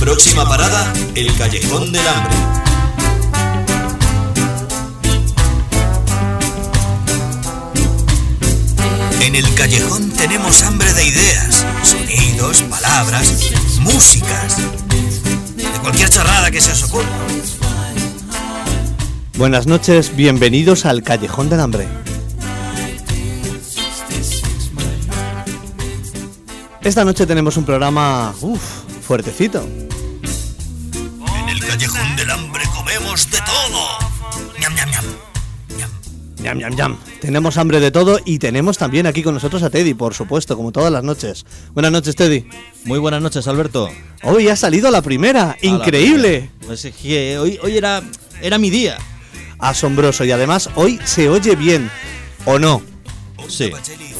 Próxima parada, el Callejón del Hambre. En el callejón tenemos hambre de ideas, sonidos, palabras, músicas, de cualquier charrada que se os ocurra. Buenas noches, bienvenidos al Callejón del Hambre. Esta noche tenemos un programa, uff, fuertecito. En el Callejón del Hambre comemos de todo. Ñam, ñam, ñam. Yam, yam, yam. Tenemos hambre de todo y tenemos también aquí con nosotros a Teddy, por supuesto, como todas las noches. Buenas noches, Teddy. Muy buenas noches, Alberto. Hoy ha salido la primera, increíble, Pues es que hoy, hoy era, era mi día. asombroso y además hoy se oye bien, ¿o no? Sí,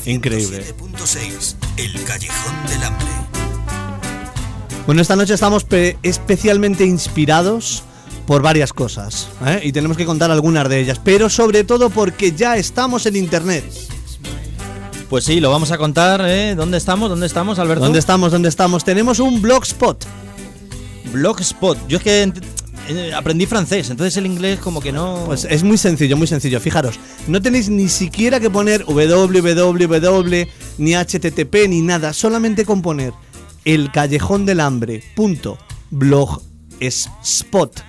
increíble. 107.6, El Callejón del Hambre. Bueno, esta noche estamos pe- especialmente inspirados por varias cosas ¿eh? y tenemos que contar algunas de ellas, pero sobre todo porque ya estamos en internet. Pues sí, lo vamos a contar, ¿eh? ¿Dónde estamos? ¿Dónde estamos, Alberto? ¿Dónde estamos? ¿Dónde estamos? Tenemos un blogspot. Blogspot. Yo es que aprendí francés, entonces el inglés como que no... Pues es muy sencillo, muy sencillo. Fijaros, no tenéis ni siquiera que poner www, ni http, ni nada. Solamente con poner el callejón del hambre punto blogspot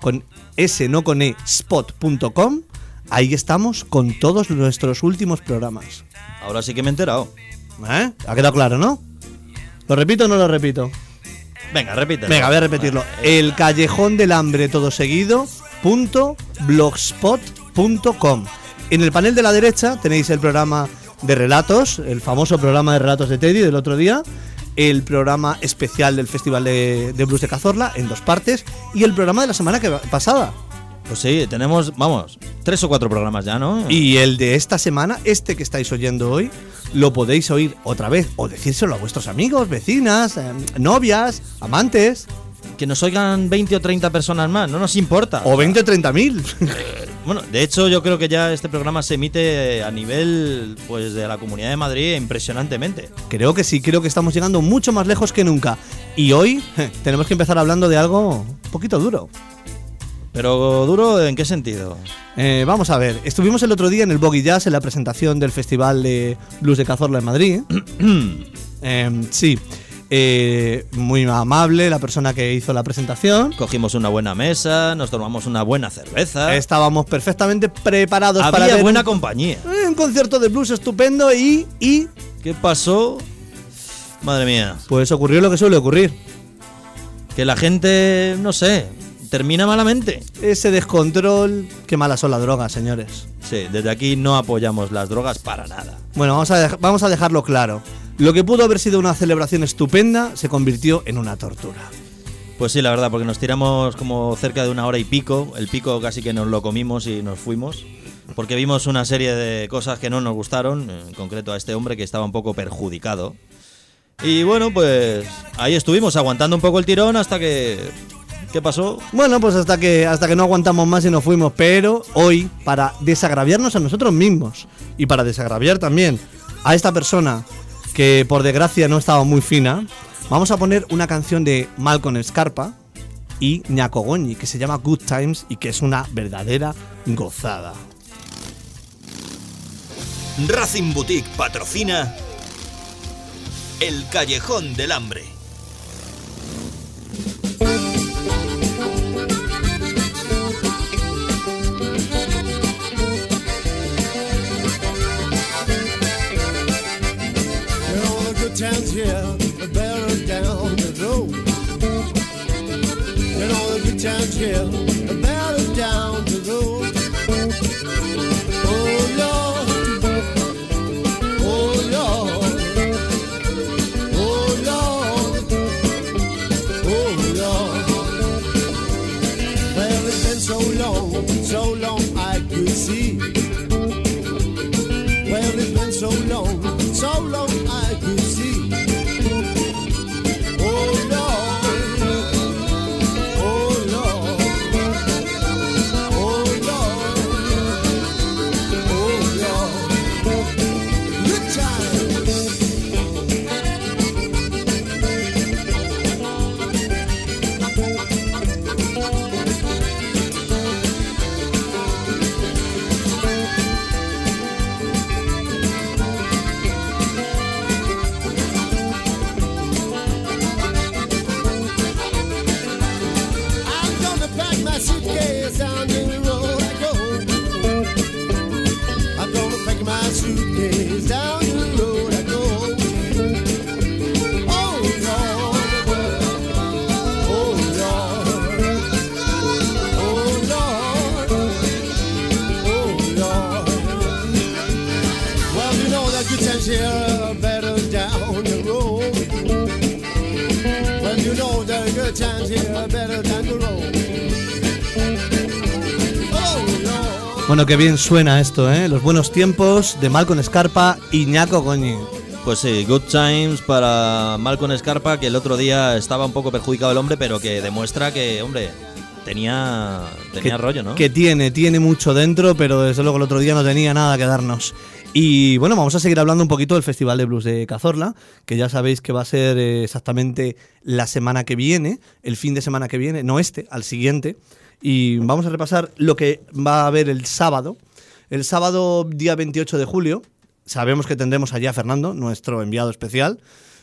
con s no con e spot.com. Ahí estamos con todos nuestros últimos programas. Ahora sí que me he enterado. ¿Eh? ¿Ha quedado claro, no? ¿Lo repito o no lo repito? Venga, repite. Venga, voy a repetirlo. El callejón del hambre todo seguido punto blogspot.com. En el panel de la derecha tenéis el programa de relatos, el famoso programa de relatos de Teddy del otro día, el programa especial del Festival de, de Blues de Cazorla en dos partes y el programa de la semana que pasada. Pues sí, tenemos, vamos, tres o cuatro programas ya, ¿no? Y el de esta semana, este que estáis oyendo hoy, lo podéis oír otra vez o decírselo a vuestros amigos, vecinas, eh, novias, amantes Que nos oigan 20 o 30 personas más, no nos importa. o 20 o 30 mil. Bueno, de hecho yo creo que ya este programa se emite a nivel pues de la Comunidad de Madrid impresionantemente. Creo que sí, creo que estamos llegando mucho más lejos que nunca. Y hoy je, tenemos que empezar hablando de algo un poquito duro. Pero duro, ¿en qué sentido? Eh, vamos a ver, estuvimos el otro día en el Boggy Jazz en la presentación del Festival de Blues de Cazorla en Madrid. Em, sí, eh, muy amable la persona que hizo la presentación. Cogimos una buena mesa, nos tomamos una buena cerveza. Estábamos perfectamente preparados para Había ver buena un, compañía. eh, un concierto de blues estupendo y, y ¿Qué pasó? Madre mía. pues ocurrió lo que suele ocurrir. Que la gente, no sé, termina malamente. Ese descontrol, qué malas son las drogas, señores. Sí, desde aquí no apoyamos las drogas para nada. Bueno, vamos a, vamos a dejarlo claro. Lo que pudo haber sido una celebración estupenda se convirtió en una tortura. Pues sí, la verdad, porque nos tiramos como cerca de una hora y pico. El pico casi que nos lo comimos y nos fuimos. Porque vimos una serie de cosas que no nos gustaron, en concreto a este hombre que estaba un poco perjudicado. Y bueno, pues ahí estuvimos aguantando un poco el tirón hasta que... ¿Qué pasó? Bueno, pues hasta que, hasta que no aguantamos más y nos fuimos. Pero hoy, para desagraviarnos a nosotros mismos y para desagraviar también a esta persona que por desgracia no estaba muy fina, vamos a poner una canción de Malcolm Scarpa y Goñi que se llama Good Times y que es una verdadera gozada. Racing Boutique patrocina El Callejón del Hambre. Good here are better down the road. You know the good times here are better down the road. Oh Lord, oh Lord, oh Lord, oh Lord. Well, it's been so long, so long I see. Well, it's been so long, so long times here better. Oh. Bueno, qué bien suena esto, ¿eh? Los buenos tiempos de Malcolm Scarpa y Ñaco Goñi. Pues sí, Good Times para Malcolm Scarpa, que el otro día estaba un poco perjudicado el hombre, pero que demuestra que, hombre, tenía, tenía que, rollo, ¿no? Que tiene, tiene mucho dentro, pero desde luego el otro día no tenía nada que darnos. Y bueno, vamos a seguir hablando un poquito del Festival de Blues de Cazorla, que ya sabéis que va a ser eh, exactamente la semana que viene, el fin de semana que viene, no este, al siguiente. Y vamos a repasar lo que va a haber el sábado. El sábado, día 28 de julio, sabemos que tendremos allá a Fernando, nuestro enviado especial.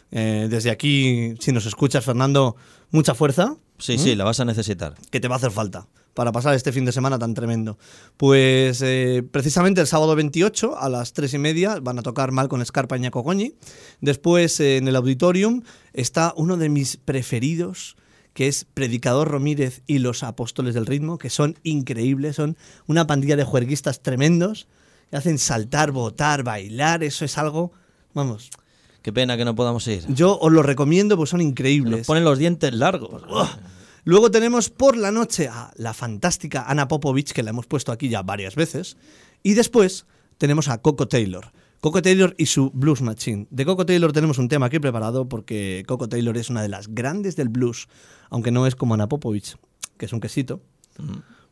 Eh, desde aquí, si nos escuchas, Fernando, mucha fuerza Sí, sí, la vas a necesitar. que te va a hacer falta para pasar este fin de semana tan tremendo. Pues eh, precisamente el sábado 28 a las 3 y media van a tocar Malcolm Scarpa y. Después eh, en el auditorium está uno de mis preferidos que es Predicador Romírez y los Apóstoles del Ritmo, que son increíbles, son una pandilla de juerguistas tremendos, que hacen saltar, botar, bailar, eso es algo, vamos, Qué pena que no podamos ir. yo os lo recomiendo, pues son increíbles. Nos ponen los dientes largos. Luego tenemos por la noche a la fantástica Ana Popovich, que la hemos puesto aquí ya varias veces. Y después tenemos a Coco Taylor. Coco Taylor y su Blues Machine. De Coco Taylor tenemos un tema aquí preparado porque Coco Taylor es una de las grandes del blues, aunque no es como Ana Popovich, que es un quesito.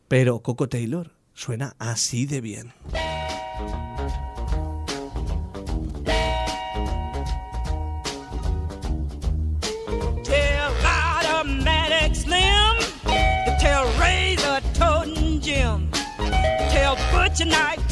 Pero Coco Taylor suena así de bien. tonight.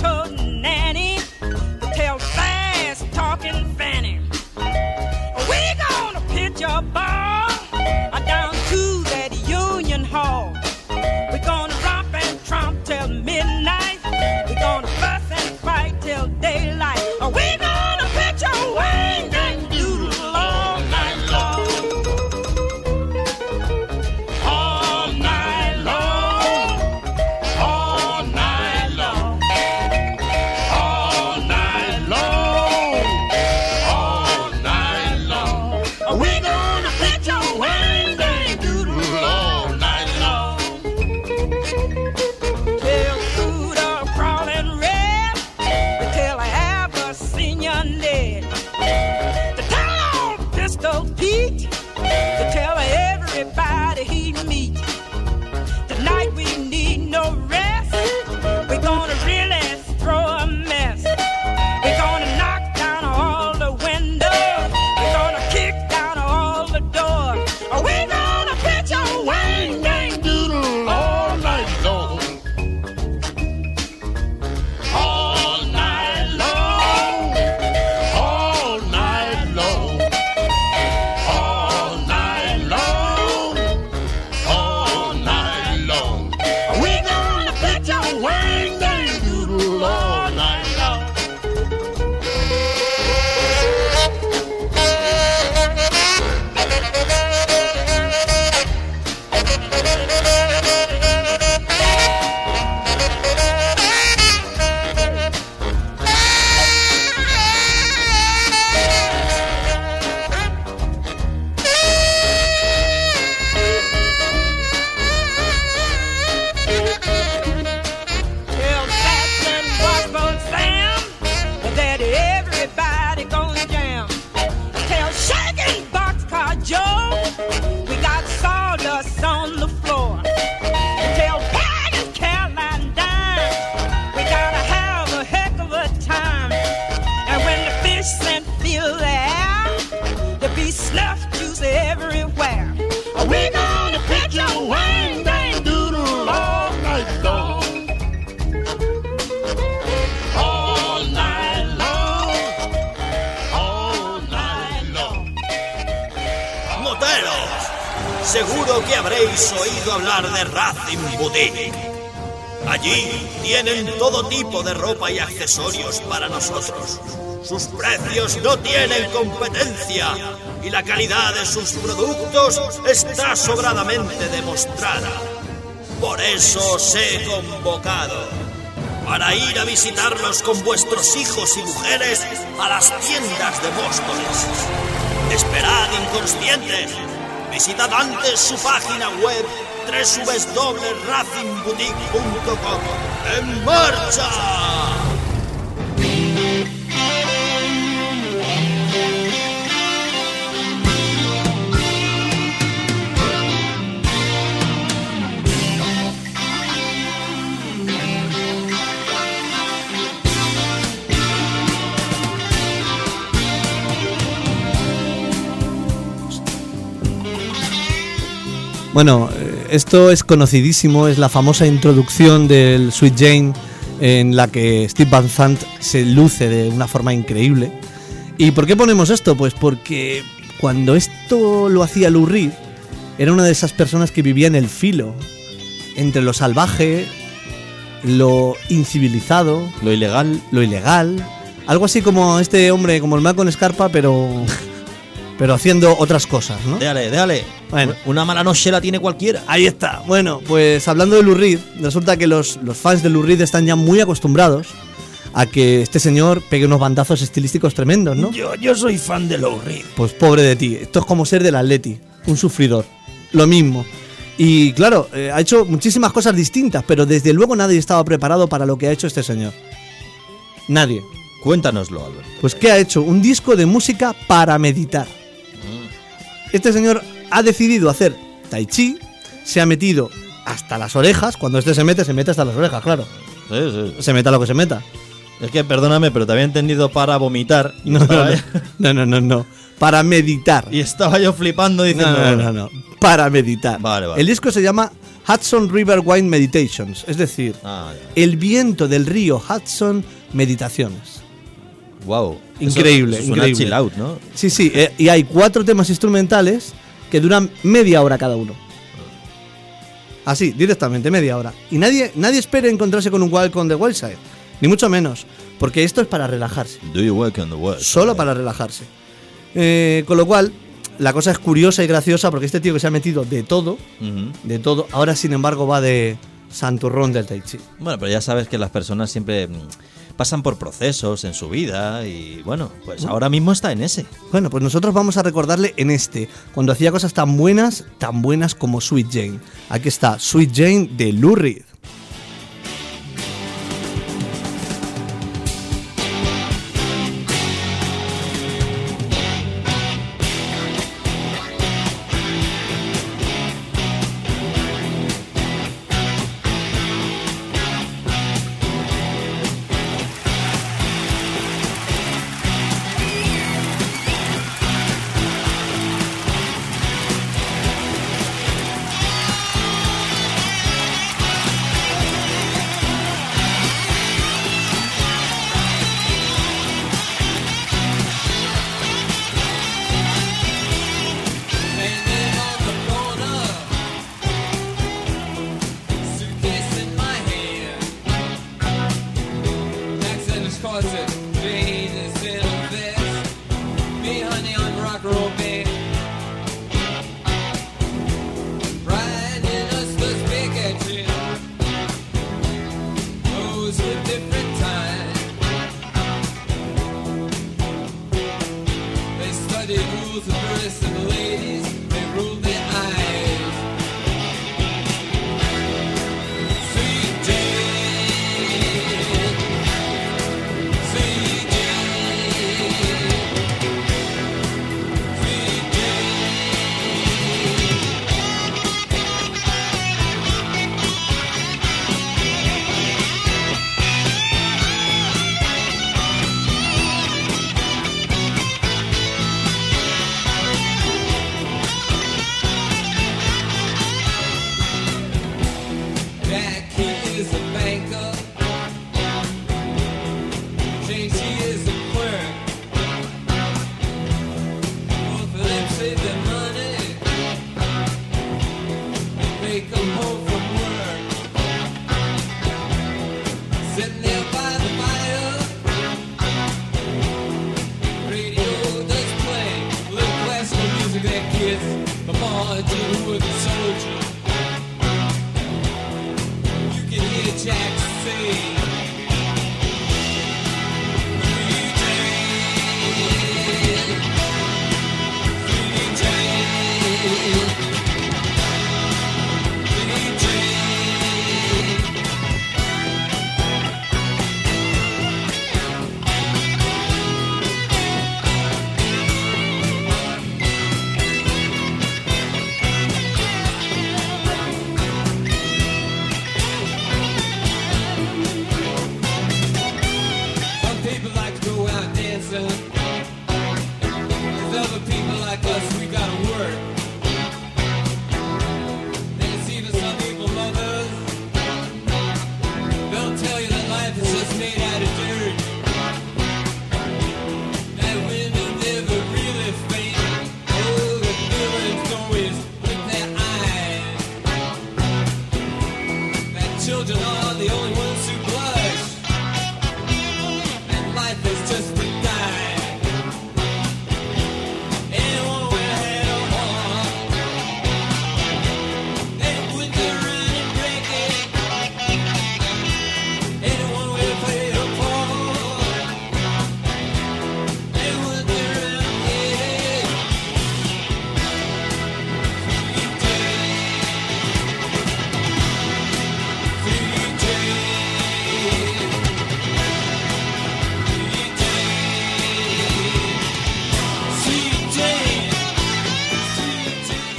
Accesorios para nosotros. Sus precios no tienen competencia y la calidad de sus productos está sobradamente demostrada. Por eso os he convocado para ir a visitarlos con vuestros hijos y mujeres a las tiendas de Móstoles. Esperad, inconscientes. Visitad antes su página web www.racingboutique.com. ¡En marcha! Bueno, eh, esto es conocidísimo, es la famosa introducción del Sweet Jane en la que Steve Van Zandt se luce de una forma increíble. ¿Y por qué ponemos esto? Pues porque cuando esto lo hacía Lou Reed, era una de esas personas que vivía en el filo, entre lo salvaje, lo incivilizado, Lo ilegal. lo ilegal, algo así como este hombre, como el Malcolm Scarpa, pero pero haciendo otras cosas, ¿no? Déjale, déjale. Bueno. Una mala noche la tiene cualquiera. Ahí está. Bueno, pues hablando de Lou Reed, resulta que los, los fans de Lou Reed están ya muy acostumbrados a que este señor pegue unos bandazos estilísticos tremendos, ¿no? Yo, yo soy fan de Lou Reed. Pues pobre de ti. Esto es como ser del Atleti, un sufridor. Lo mismo. Y claro, eh, ha hecho muchísimas cosas distintas, pero desde luego nadie estaba preparado para lo que ha hecho este señor. Nadie. Cuéntanoslo, Albert. Pues ¿qué ha hecho? Un disco de música para meditar. Este señor ha decidido hacer tai chi, se ha metido hasta las orejas, cuando este se mete, se mete hasta las orejas, claro. Sí, sí. Se meta lo que se meta. Es que perdóname, pero te había entendido para vomitar. No, no, no, no, no, no. Para meditar. y estaba yo flipando diciendo. no, no, no. Para meditar. Vale, vale. El disco se llama Hudson River Wine Meditations, es decir, Ah, el viento del río Hudson Meditaciones. Wow. Increíble, Eso, increíble. chill out, ¿no? Sí, sí, eh, y hay cuatro temas instrumentales que duran media hora cada uno. Así, directamente, media hora. Y nadie, nadie espere encontrarse con un Walk on the Wild Side, ni mucho menos, porque esto es para relajarse, Do you work on the world? solo para relajarse. Eh, con lo cual, la cosa es curiosa y graciosa porque este tío que se ha metido de todo, de todo, ahora sin embargo va de santurrón del Tai Chi. Bueno, pero ya sabes que las personas siempre mm, pasan por procesos en su vida y bueno, pues ahora mismo está en ese. Bueno, pues nosotros vamos a recordarle en este, cuando hacía cosas tan buenas, tan buenas como Sweet Jane. Aquí está, Sweet Jane de Lou.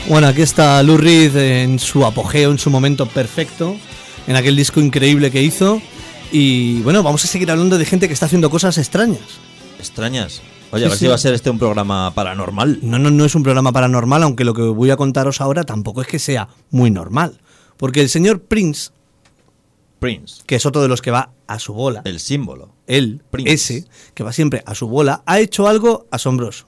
Bueno, aquí está Lou Reed en su apogeo, en su momento perfecto, en aquel disco increíble que hizo. Y bueno, vamos a seguir hablando de gente que está haciendo cosas extrañas. Extrañas. Oye, Sí, a ver sí. si va a ser este un programa paranormal. No, no, no es un programa paranormal, aunque lo que voy a contaros ahora tampoco es que sea muy normal. Porque el señor Prince, Prince, que es otro de los que va a su bola, el símbolo. él, Prince. ese, que va siempre a su bola, ha hecho algo asombroso.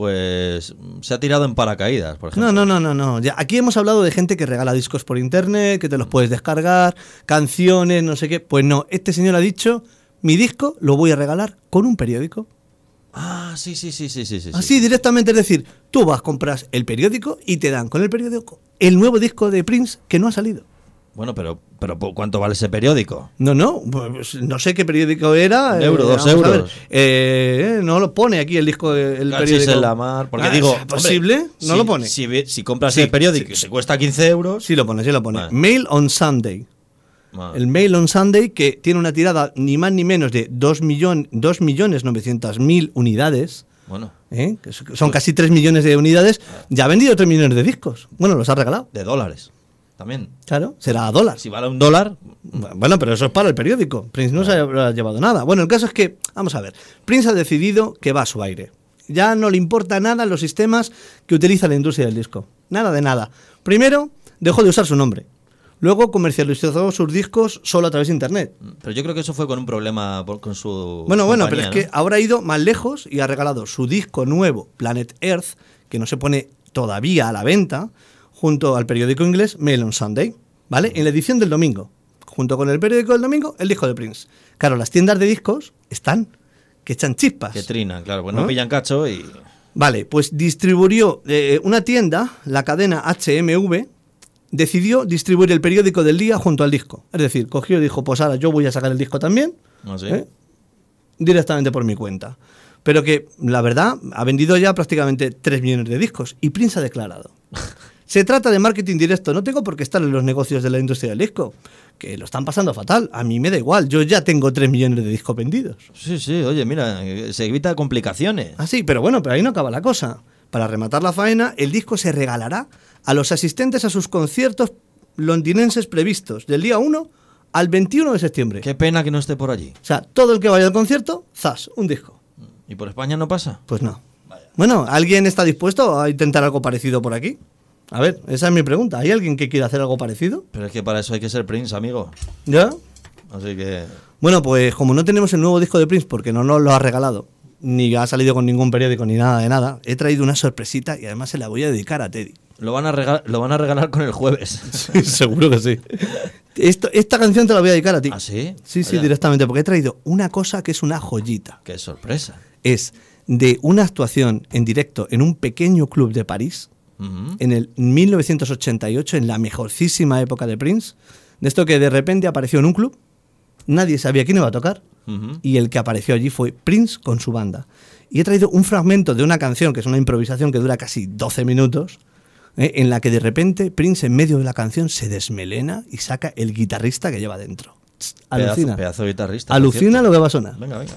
Pues mm, se ha tirado en paracaídas, por ejemplo. No, no, no, no, no. Ya, aquí hemos hablado de gente que regala discos por internet, que te los puedes descargar, canciones, no sé qué. Pues no, este señor ha dicho, mi disco lo voy a regalar con un periódico. Ah, sí, sí, sí, sí, sí, sí. Así directamente, es decir, tú vas, compras el periódico y te dan con el periódico el nuevo disco de Prince que no ha salido. Bueno, pero, pero ¿cu- ¿cuánto vale ese periódico? No, no, pues no sé qué periódico era. Un euro, dos euros. Eh, eh, no lo pone aquí el disco, el Cachis periódico. en la mar. Porque Ah, digo, ¿es posible? hombre, no si- lo pone. Si, si compras Sí, el periódico sí, y sí. te cuesta 15 euros. Sí lo pone, sí lo pone. Vale. Mail on Sunday. El Mail on Sunday, que tiene una tirada ni más ni menos de 2 millón, 2 millones 900 mil unidades, Bueno, ¿eh? que son- son casi 3 millones de unidades, ya ha vendido 3 millones de discos. Bueno, los ha regalado. de dólares. También. Claro, será a dólar. Si vale un dólar, Bueno, pero eso es para el periódico. Prince no se ha llevado nada. Bueno, el caso es que, vamos a ver, Prince ha decidido que va a su aire. Ya no le importa nada los sistemas que utiliza la industria del disco. Nada de nada. Primero, dejó de usar su nombre. Luego comercializó sus discos solo a través de internet. pero yo creo que eso fue con un problema por- con su. Bueno, bueno, pero es que ahora ha ido más lejos y ha regalado su disco nuevo, Planet Earth, que no se pone todavía a la venta, junto al periódico inglés Mail on Sunday, ¿vale? En la edición del domingo. Junto con el periódico del domingo, el disco de Prince. Claro, las tiendas de discos están que echan chispas. Que trinan, claro, pues ¿No? no pillan cacho y. Vale, pues distribuyó eh, una tienda, la cadena HMV, decidió distribuir el periódico del día junto al disco. Es decir, cogió y dijo, pues ahora yo voy a sacar el disco también, No sé. ¿eh? directamente por mi cuenta. Pero que, la verdad, ha vendido ya prácticamente 3 millones de discos y Prince ha declarado. Se trata de marketing directo, no tengo por qué estar en los negocios de la industria del disco, que lo están pasando fatal. A mí me da igual, yo ya tengo 3 millones de discos vendidos. Sí, sí, oye, mira, se evita complicaciones. Ah, sí, pero bueno, pero ahí no acaba la cosa. Para rematar la faena, el disco se regalará a los asistentes a sus conciertos londinenses previstos del día 1 al 21 de septiembre. Qué pena que no esté por allí. O sea, todo el que vaya al concierto, zas, un disco. ¿Y por España no pasa? Pues no. Bueno, ¿alguien está dispuesto a intentar algo parecido por aquí? A ver, esa es mi pregunta. ¿Hay alguien que quiera hacer algo parecido? Pero es que para eso hay que ser Prince, amigo. ¿Ya? Así que. Bueno, pues como no tenemos el nuevo disco de Prince porque no nos lo ha regalado, ni ha salido con ningún periódico ni nada de nada, he traído una sorpresita y además se la voy a dedicar a Teddy. Lo van a, regalar, lo van a regalar con el jueves. Seguro que sí. Esto- esta canción te la voy a dedicar a ti. ¿Ah, sí? Sí, sí, directamente, porque he traído una cosa que es una joyita. Qué sorpresa. Es de una actuación en directo en un pequeño club de París, En el 1988, en la mejorcísima época de Prince, de esto que de repente apareció en un club, nadie sabía quién iba a tocar, y el que apareció allí fue Prince con su banda. Y he traído un fragmento de una canción, que es una improvisación que dura casi 12 minutos, ¿eh? en la que de repente Prince en medio de la canción se desmelena y saca el guitarrista que lleva dentro. Pedazo, Alucina. pedazo guitarrista. Alucina lo que va a sonar. Venga, venga.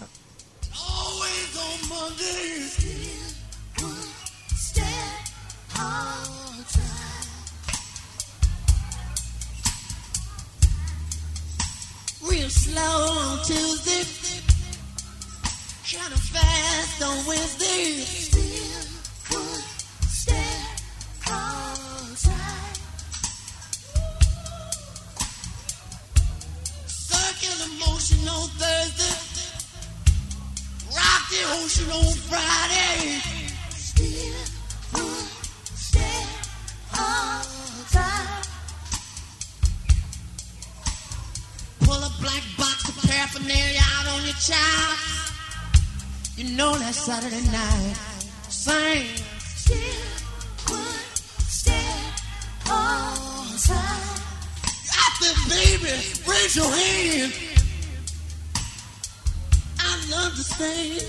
Real slow on Tuesday, kind of fast on Wednesday. Circular motion on Thursday, rock the ocean on Friday. shout. You know that Saturday night. Sing. Still one step on time. Out there, baby. Raise your hand. I love to say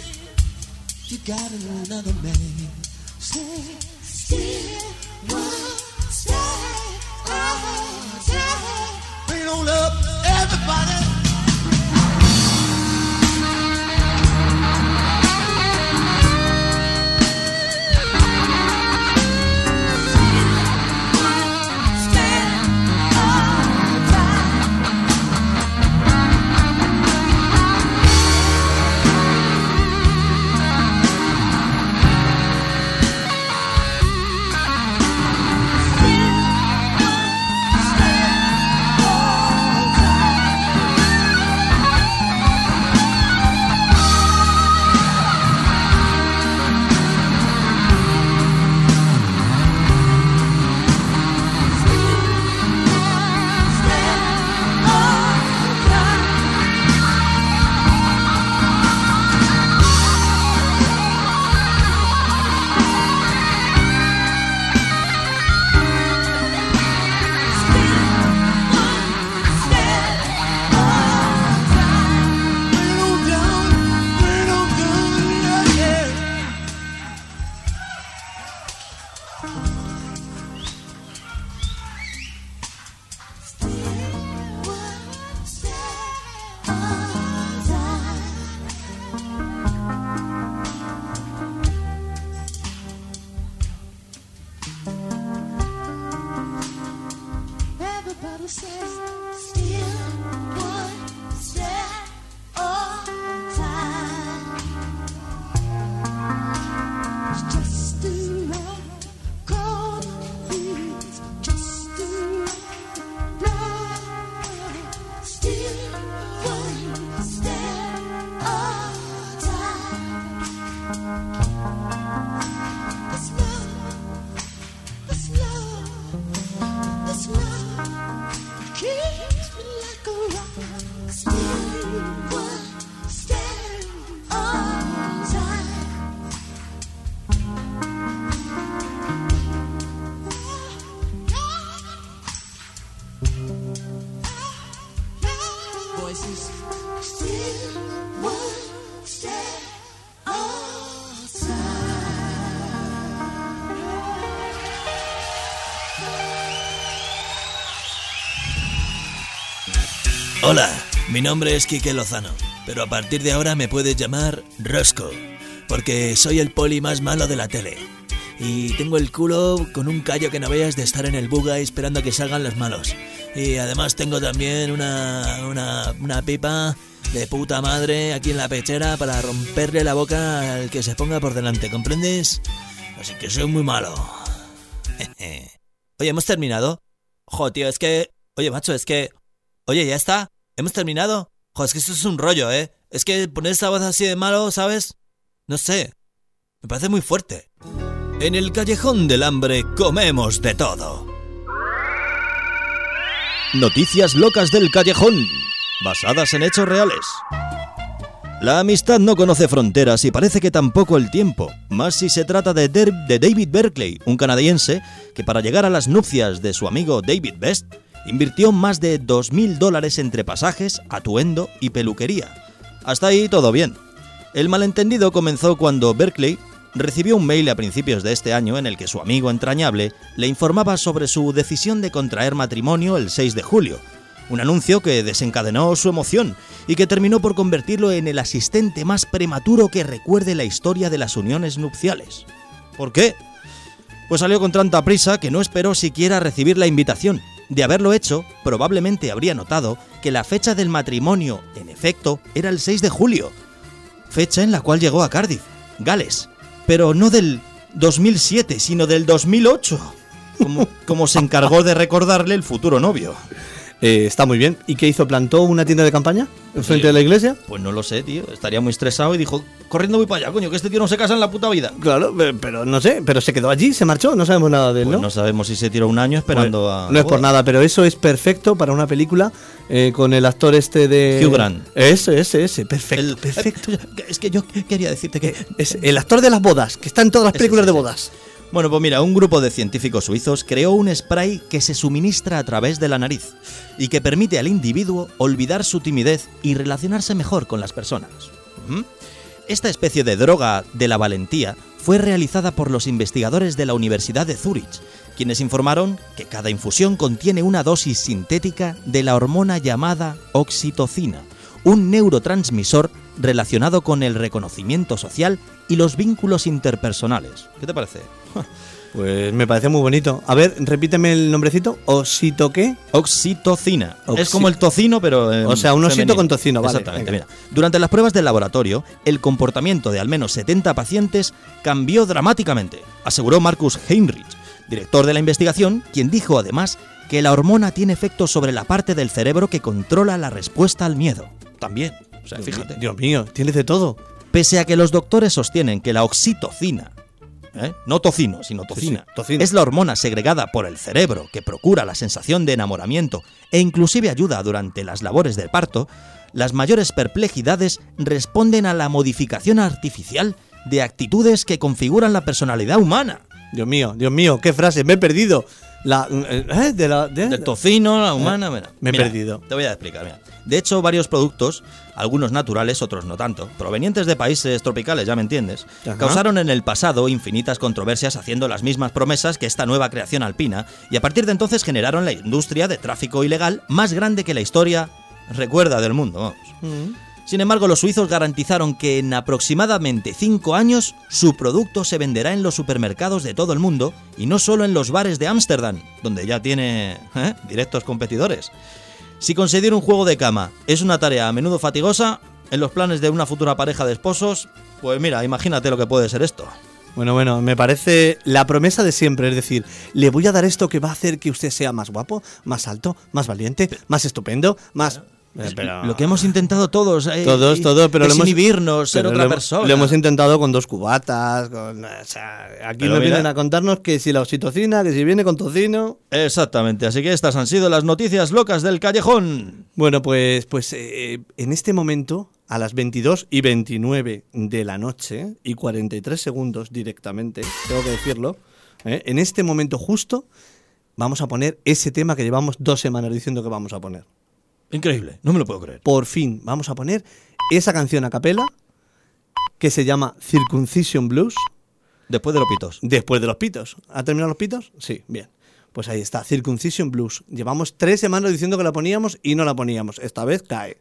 You got another man. Sing. Still one step on time. Bring on up, everybody. Mi nombre es Quique Lozano, pero a partir de ahora me puedes llamar Rosco, porque soy el poli más malo de la tele. Y tengo el culo con un callo que no veas de estar en el buga esperando a que salgan los malos. Y además tengo también una, una, una pipa de puta madre aquí en la pechera para romperle la boca al que se ponga por delante, ¿comprendes? Así que soy muy malo. Oye, ¿hemos terminado? Jo, tío, es que... Oye, macho, es que... Oye, ¿ya está? ¿Hemos terminado? Jo, es que esto es un rollo, ¿eh? Es que poner esa voz así de malo, ¿sabes? No sé. Me parece muy fuerte. En el callejón del hambre comemos de todo. Noticias locas del callejón, basadas en hechos reales. La amistad no conoce fronteras y parece que tampoco el tiempo, más si se trata de, de David Berkeley, un canadiense que para llegar a las nupcias de su amigo David Best invirtió más de 2.000 dólares entre pasajes, atuendo y peluquería. Hasta ahí todo bien. El malentendido comenzó cuando Berkeley recibió un mail a principios de este año en el que su amigo entrañable le informaba sobre su decisión de contraer matrimonio el 6 de julio, un anuncio que desencadenó su emoción y que terminó por convertirlo en el asistente más prematuro que recuerde la historia de las uniones nupciales. ¿Por qué? Pues salió con tanta prisa que no esperó siquiera recibir la invitación. De haberlo hecho, probablemente habría notado que la fecha del matrimonio, en efecto, era el 6 de julio, fecha en la cual llegó a Cardiff, Gales, pero no del 2007, sino del 2008, como, como se encargó de recordarle el futuro novio. Eh, está muy bien. ¿Y qué hizo? ¿Plantó una tienda de campaña enfrente de la iglesia? Pues no lo sé, tío. Estaría muy estresado y dijo, corriendo voy para allá, coño, que este tío no se casa en la puta vida. Claro, pe- pero no sé, pero se quedó allí, se marchó, no sabemos nada de él, Pues ¿no? no sabemos si se tiró un año esperando Bueno, a... no es por nada, pero eso es perfecto para una película eh, con el actor este de. Hugh Grant. Ese, ese, ese, perfecto, El- perfecto. Eh, Es que yo quería decirte que... Es el actor de las bodas, que está en todas las películas ese, de ese. Bueno, pues mira, un grupo de científicos suizos creó un spray que se suministra a través de la nariz y que permite al individuo olvidar su timidez y relacionarse mejor con las personas. Esta especie de droga de la valentía fue realizada por los investigadores de la Universidad de Zúrich, quienes informaron que cada infusión contiene una dosis sintética de la hormona llamada oxitocina, un neurotransmisor relacionado con el reconocimiento social y los vínculos interpersonales. ¿Qué te parece? Pues me parece muy bonito. A ver, repíteme el nombrecito. ¿Osito qué? Oxitocina. Oxi- Es como el tocino, pero. en O sea, un osito femenino. con tocino, vale, Exactamente. Mira, durante las pruebas del laboratorio, el comportamiento de al menos 70 pacientes cambió dramáticamente, aseguró Marcus Heinrich, director de la investigación, quien dijo además que la hormona tiene efectos sobre la parte del cerebro que controla la respuesta al miedo. También. O sea, fíjate. Dios mío, tienes de todo. Pese a que los doctores sostienen que la oxitocina, ¿eh? no tocino, sino tocina, sí, tocina. es la hormona segregada por el cerebro que procura la sensación de enamoramiento e inclusive ayuda durante las labores del parto, las mayores perplejidades responden a la modificación artificial de actitudes que configuran la personalidad humana. Dios mío, Dios mío, qué frase, me he perdido. La, ¿eh? De la, de- Del tocino, la humana. mira. me he Mira, perdido. Te voy a explicar. Mira. De hecho, varios productos, algunos naturales, otros no tanto, provenientes de países tropicales, ya me entiendes, Ajá. causaron en el pasado infinitas controversias haciendo las mismas promesas que esta nueva creación alpina y a partir de entonces generaron la industria de tráfico ilegal más grande que la historia recuerda del mundo. vamos. Sin embargo, los suizos garantizaron que en aproximadamente 5 años su producto se venderá en los supermercados de todo el mundo y no solo en los bares de Ámsterdam, donde ya tiene ¿eh? directos competidores. Si conseguir un juego de cama es una tarea a menudo fatigosa, en los planes de una futura pareja de esposos, pues mira, imagínate lo que puede ser esto. Bueno, bueno, me parece la promesa de siempre, es decir, le voy a dar esto que va a hacer que usted sea más guapo, más alto, más valiente, más estupendo, más... pero- Lo que hemos intentado todos, eh, Todos, todos, pero lo hemos, desinhibirnos, ser otra lo persona. Lo hemos intentado con dos cubatas, con, o sea, aquí nos vienen a contarnos que si la oxitocina, que si viene con tocino. Exactamente, así que estas han sido las noticias locas del callejón. Bueno, pues, pues eh, en este momento, a las 22 y 29 de la noche y 43 segundos directamente, tengo que decirlo, ¿eh? en este momento justo vamos a poner ese tema que llevamos dos semanas diciendo que vamos a poner. Increíble, no me lo puedo creer. Por fin vamos a poner esa canción a capela que se llama Circumcision Blues Después de los pitos. después de los pitos. ¿Ha terminado los pitos? Sí, bien. Pues ahí está, Circumcision Blues. Llevamos tres semanas diciendo que la poníamos y no la poníamos. Esta vez cae.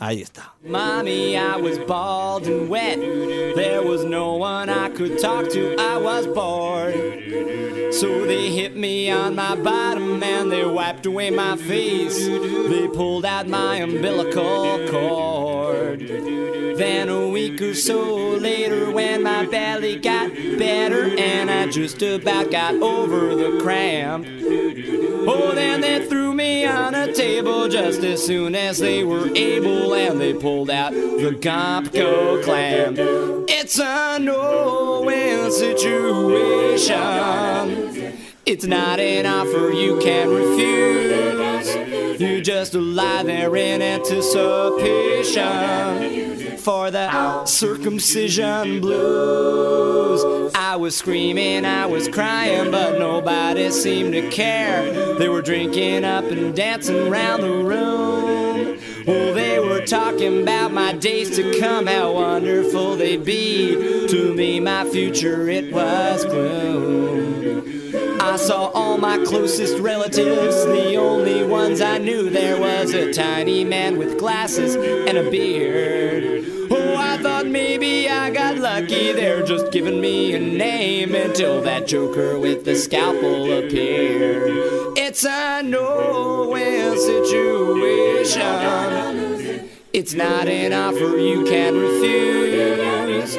Ahí está. Mommy, I was bald and wet. There was no one I could talk to. I was bored. So they hit me on my bottom and they wiped away my face. They pulled out my umbilical cord. Then a week or so later, when my belly got better and I just about got over the cramp. Oh, then they threw me on a table just as soon as they were able, and they pulled out the Gopco clam. It's a no-win situation. It's not an offer you can refuse. You just lie there in anticipation for the circumcision blues. I was screaming, I was crying, but nobody seemed to care. They were drinking up and dancing around the room. Well, they were talking about my days to come, how wonderful they'd be. To me, my future, it was gloom. I saw all my closest relatives, the only ones I knew. There was a tiny man with glasses and a beard. Oh, I thought maybe I got lucky. They're just giving me a name until that joker with the scalpel appeared. It's a no-win situation. It's not an offer you can refuse.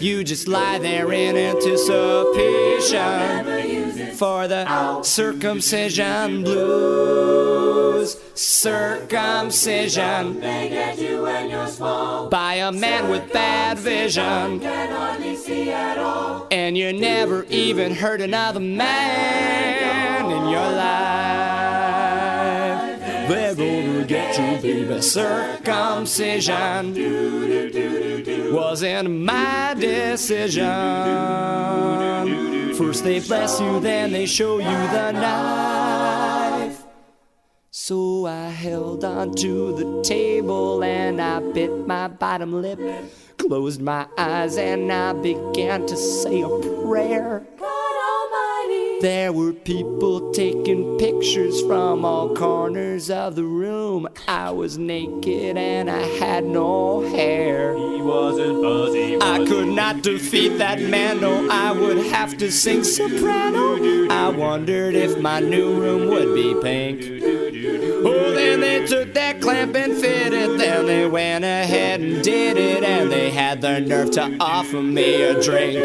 You just lie there in anticipation for the circumcision blues. Circumcision by a man with bad vision. And you never even heard another man in your life. Baby. Circumcision wasn't my decision. First they bless you, then they show you the knife. So I held onto the table and I bit my bottom lip, closed my eyes, and I began to say a prayer. There were people taking pictures from all corners of the room. I was naked and I had no hair. He wasn't fuzzy. I could not defeat that man, no, I would have to sing soprano. I wondered if my new room would be pink. Took that clamp and fitted. Then they went ahead and did it, and they had the nerve to offer me a drink.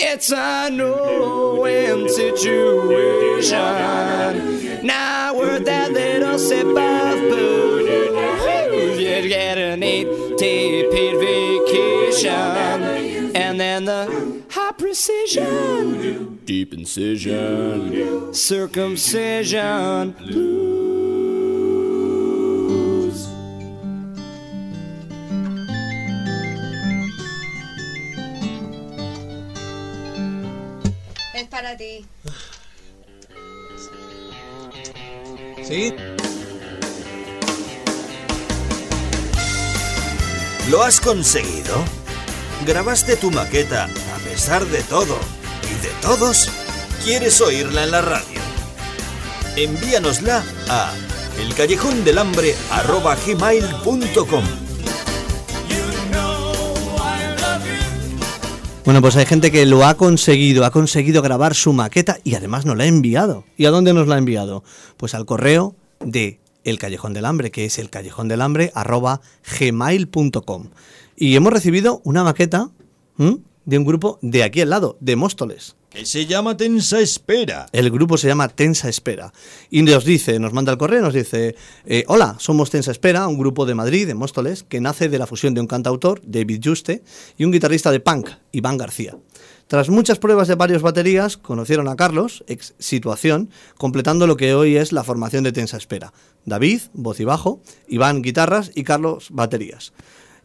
It's a no-win situation. Now with that little sip of booze, you get an eight-day paid vacation, and then the high precision, deep incision, circumcision blues. Has conseguido? ¿Grabaste tu maqueta a pesar de todo y de todos? ¿Quieres oírla en la radio? Envíanosla a elcallejondelambre.gmail.com Bueno, pues hay gente que lo ha conseguido, ha conseguido grabar su maqueta y además nos la ha enviado. ¿Y a dónde nos la ha enviado? Pues al correo de El Callejón del Hambre, que es elcallejondelambre.gmail.com. Y hemos recibido una maqueta ¿m? de un grupo de aquí al lado, de Móstoles. Que se llama Tensa Espera. El grupo se llama Tensa Espera. Y nos dice, nos manda el correo, nos dice, eh, hola, somos Tensa Espera, un grupo de Madrid, de Móstoles, que nace de la fusión de un cantautor, David Juste, y un guitarrista de punk, Iván García. Tras muchas pruebas de varias baterías, conocieron a Carlos, ex Situación, completando lo que hoy es la formación de Tensa Espera. David, voz y bajo, Iván, guitarras y Carlos, baterías.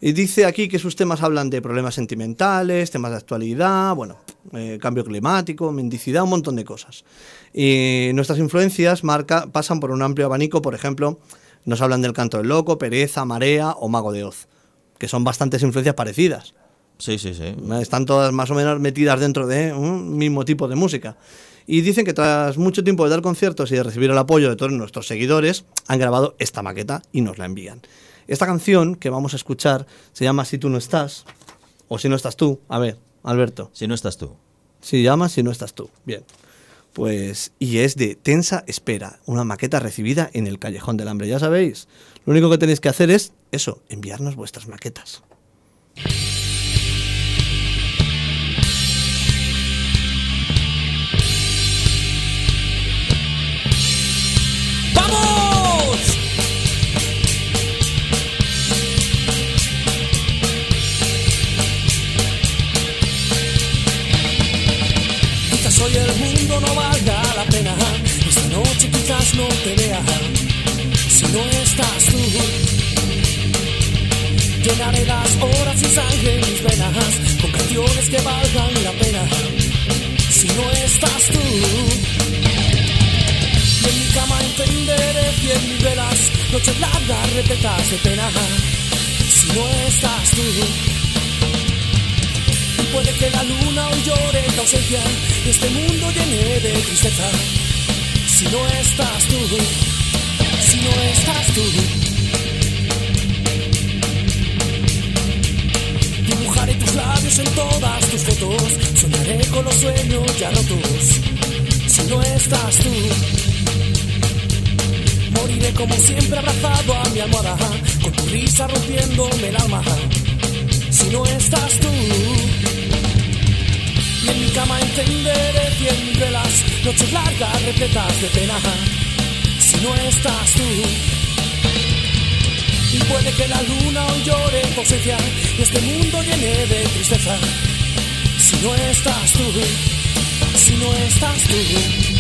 Y dice aquí que sus temas hablan de problemas sentimentales, temas de actualidad, bueno, eh, cambio climático, mendicidad, un montón de cosas. Y nuestras influencias marca, pasan por un amplio abanico, por ejemplo, nos hablan del canto del loco, pereza, marea o mago de Oz, que son bastantes influencias parecidas. Sí, sí, sí. Están todas más o menos metidas dentro de un mismo tipo de música. Y dicen que tras mucho tiempo de dar conciertos y de recibir el apoyo de todos nuestros seguidores, han grabado esta maqueta y nos la envían. Esta canción que vamos a escuchar se llama Si tú no estás, o si no estás tú. A ver, Alberto. Si no estás tú. Si llama Si no estás tú. Bien. Pues, y es de Tensa Espera, una maqueta recibida en el Callejón del Hambre. Ya sabéis, lo único que tenéis que hacer es eso, enviarnos vuestras maquetas. noche quizás no te vea si no estás tú. Llenaré las horas y sangre mis venas con canciones que valgan la pena si no estás tú. Y en mi cama entenderé bien mis velas, noches largas repletas de pena si no estás tú. Puede que la luna hoy llore en ausencia y este mundo llene de tristeza. Si no estás tú, si no estás tú. Dibujaré tus labios en todas tus fotos. Soñaré con los sueños ya rotos. Si no estás tú, moriré como siempre abrazado a mi almohada. Con tu risa rompiéndome el alma. Si no estás tú, y en mi cama encenderé cien velas. Noches largas repletas de pena. Si no estás tú. Y puede que la luna hoy llore en ausencia y este mundo llene de tristeza. Si no estás tú, si no estás tú.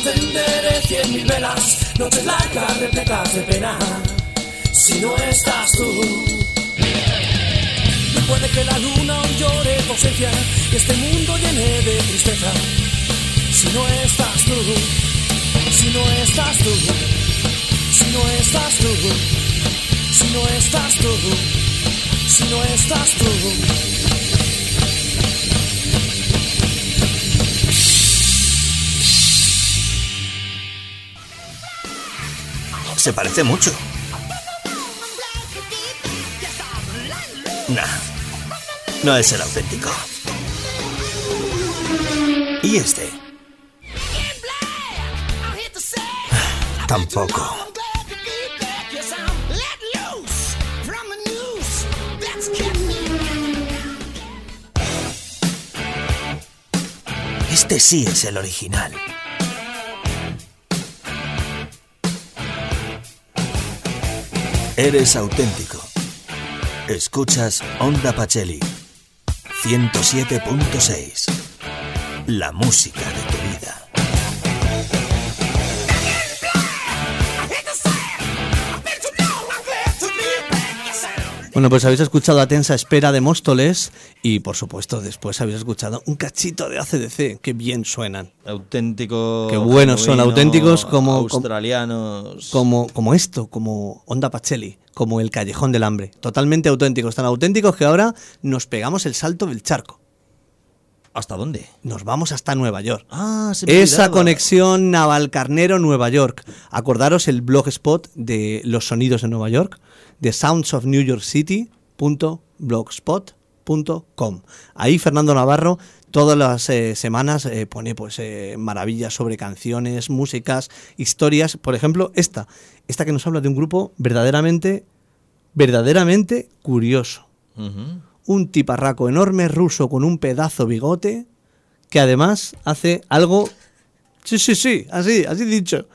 Encenderé cien mil velas, noches largas repletas de pena. Si no estás tú, y puede que la luna hoy llore tu ausencia y este mundo llene de tristeza. Si no estás tú, si no estás tú, si no estás tú, si no estás tú, si no estás tú. Se parece mucho. Nah, no es el auténtico. ¿Y este? Tampoco. Este sí es el original. Eres auténtico. Escuchas Onda Pacheli 107.6. La música de Bueno, pues habéis escuchado a Tensa Espera de Móstoles y por supuesto después habéis escuchado un cachito de ACDC. Qué bien suenan. Auténtico. Qué buenos son, auténticos como- Australianos. Como, como esto, como Onda Pacheli, como el Callejón del Hambre. Totalmente auténticos, tan auténticos que ahora nos pegamos el salto del charco. ¿Hasta dónde? Nos vamos hasta Nueva York. Ah, se me Esa olvidaba. conexión Navalcarnero-Nueva York. Acordaros el blogspot de los sonidos en Nueva York, de soundsofnewyorkcity.blogspot.com. Ahí Fernando Navarro todas las eh, semanas eh, pone pues eh, maravillas sobre canciones, músicas, historias. Por ejemplo, esta, esta que nos habla de un grupo verdaderamente, verdaderamente curioso Ujú. Un tiparraco enorme ruso con un pedazo bigote que además hace algo sí sí sí así así dicho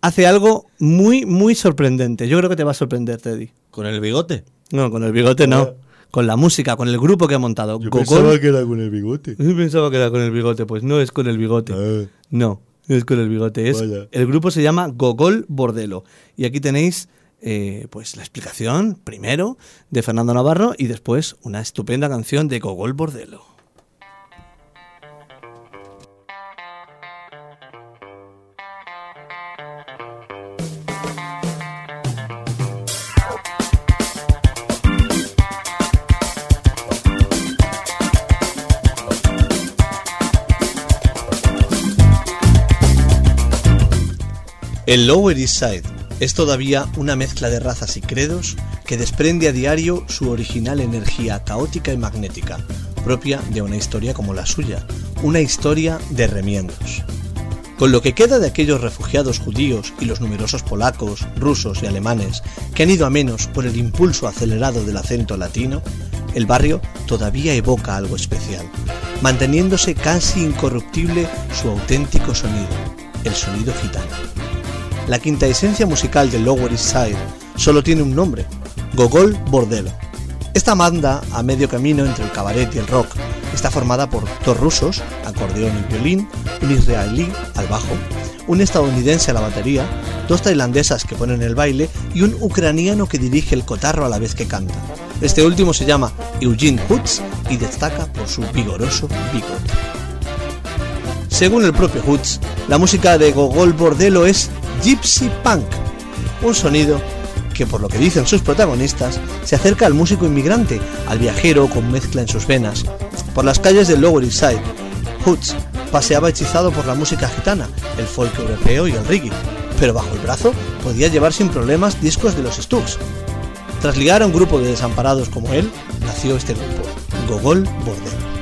hace algo muy muy sorprendente. Yo creo que te va a sorprender Teddy. ¿Con el bigote? no con el bigote no. Con la música con el grupo que ha montado. Yo Gogol- pensaba que era con el bigote. yo pensaba que era con el bigote pues no es con el bigote. Ah, no es con el bigote es Vaya. el grupo se llama Gogol Bordelo. Y aquí tenéis eh, pues la explicación primero de Fernando Navarro y después una estupenda canción de Gogol Bordelo. El Lower East Side es todavía una mezcla de razas y credos que desprende a diario su original energía caótica y magnética, propia de una historia como la suya, una historia de remiendos. Con lo que queda de aquellos refugiados judíos y los numerosos polacos, rusos y alemanes que han ido a menos por el impulso acelerado del acento latino, el barrio todavía evoca algo especial, manteniéndose casi incorruptible su auténtico sonido, el sonido gitano. La quinta esencia musical del Lower East Side solo tiene un nombre, Gogol Bordelo. Esta banda, a medio camino entre el cabaret y el rock, está formada por dos rusos, acordeón y violín, un israelí al bajo, un estadounidense a la batería, dos tailandesas que ponen el baile y un ucraniano que dirige el cotarro a la vez que canta. Este último se llama Eugene Hutz y destaca por su vigoroso bigote. Según el propio Hutz, la música de Gogol Bordelo es Gypsy Punk, un sonido que por lo que dicen sus protagonistas se acerca al músico inmigrante, al viajero con mezcla en sus venas. Por las calles del Lower East Side, Hutz paseaba hechizado por la música gitana, el folk europeo y el reggae, pero bajo el brazo podía llevar sin problemas discos de los Stooks. Tras ligar a un grupo de desamparados como él, nació este grupo, Gogol Bordelo.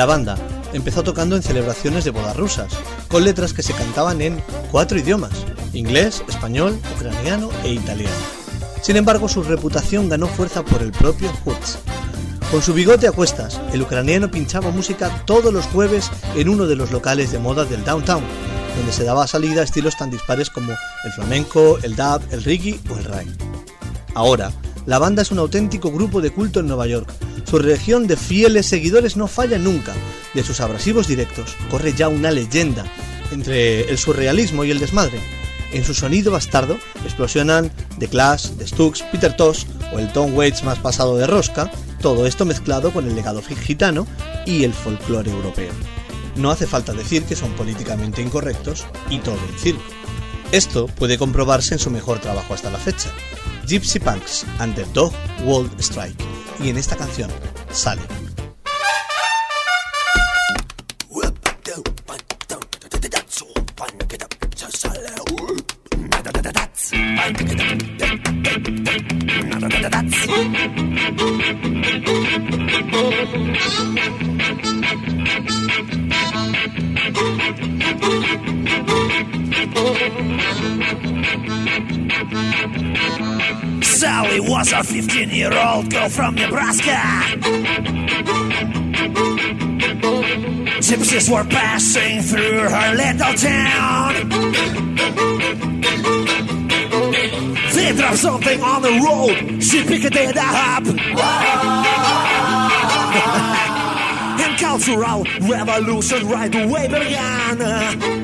La banda empezó tocando en celebraciones de bodas rusas, con letras que se cantaban en cuatro idiomas, inglés, español, ucraniano e italiano. Sin embargo, su reputación ganó fuerza por el propio Hutz. Con su bigote a cuestas, el ucraniano pinchaba música todos los jueves en uno de los locales de moda del downtown, donde se daba salida a estilos tan dispares como el flamenco, el dub, el reggae o el rhyme. Ahora, la banda es un auténtico grupo de culto en Nueva York. Su región de fieles seguidores no falla nunca. De sus abrasivos directos corre ya una leyenda entre el surrealismo y el desmadre. En su sonido bastardo explosionan The Clash, The Stooks, Peter Tosh o el Tom Waits más pasado de rosca, todo esto mezclado con el legado gitano y el folclore europeo. No hace falta decir que son políticamente incorrectos y todo el circo. Esto puede comprobarse en su mejor trabajo hasta la fecha, Gypsy Punks and the Dog World Strike, y en esta canción sale. Sally was a 15 year old girl from Nebraska. Gypsies were passing through her little town. They dropped something on the road, she picked it up. and cultural revolution right away began.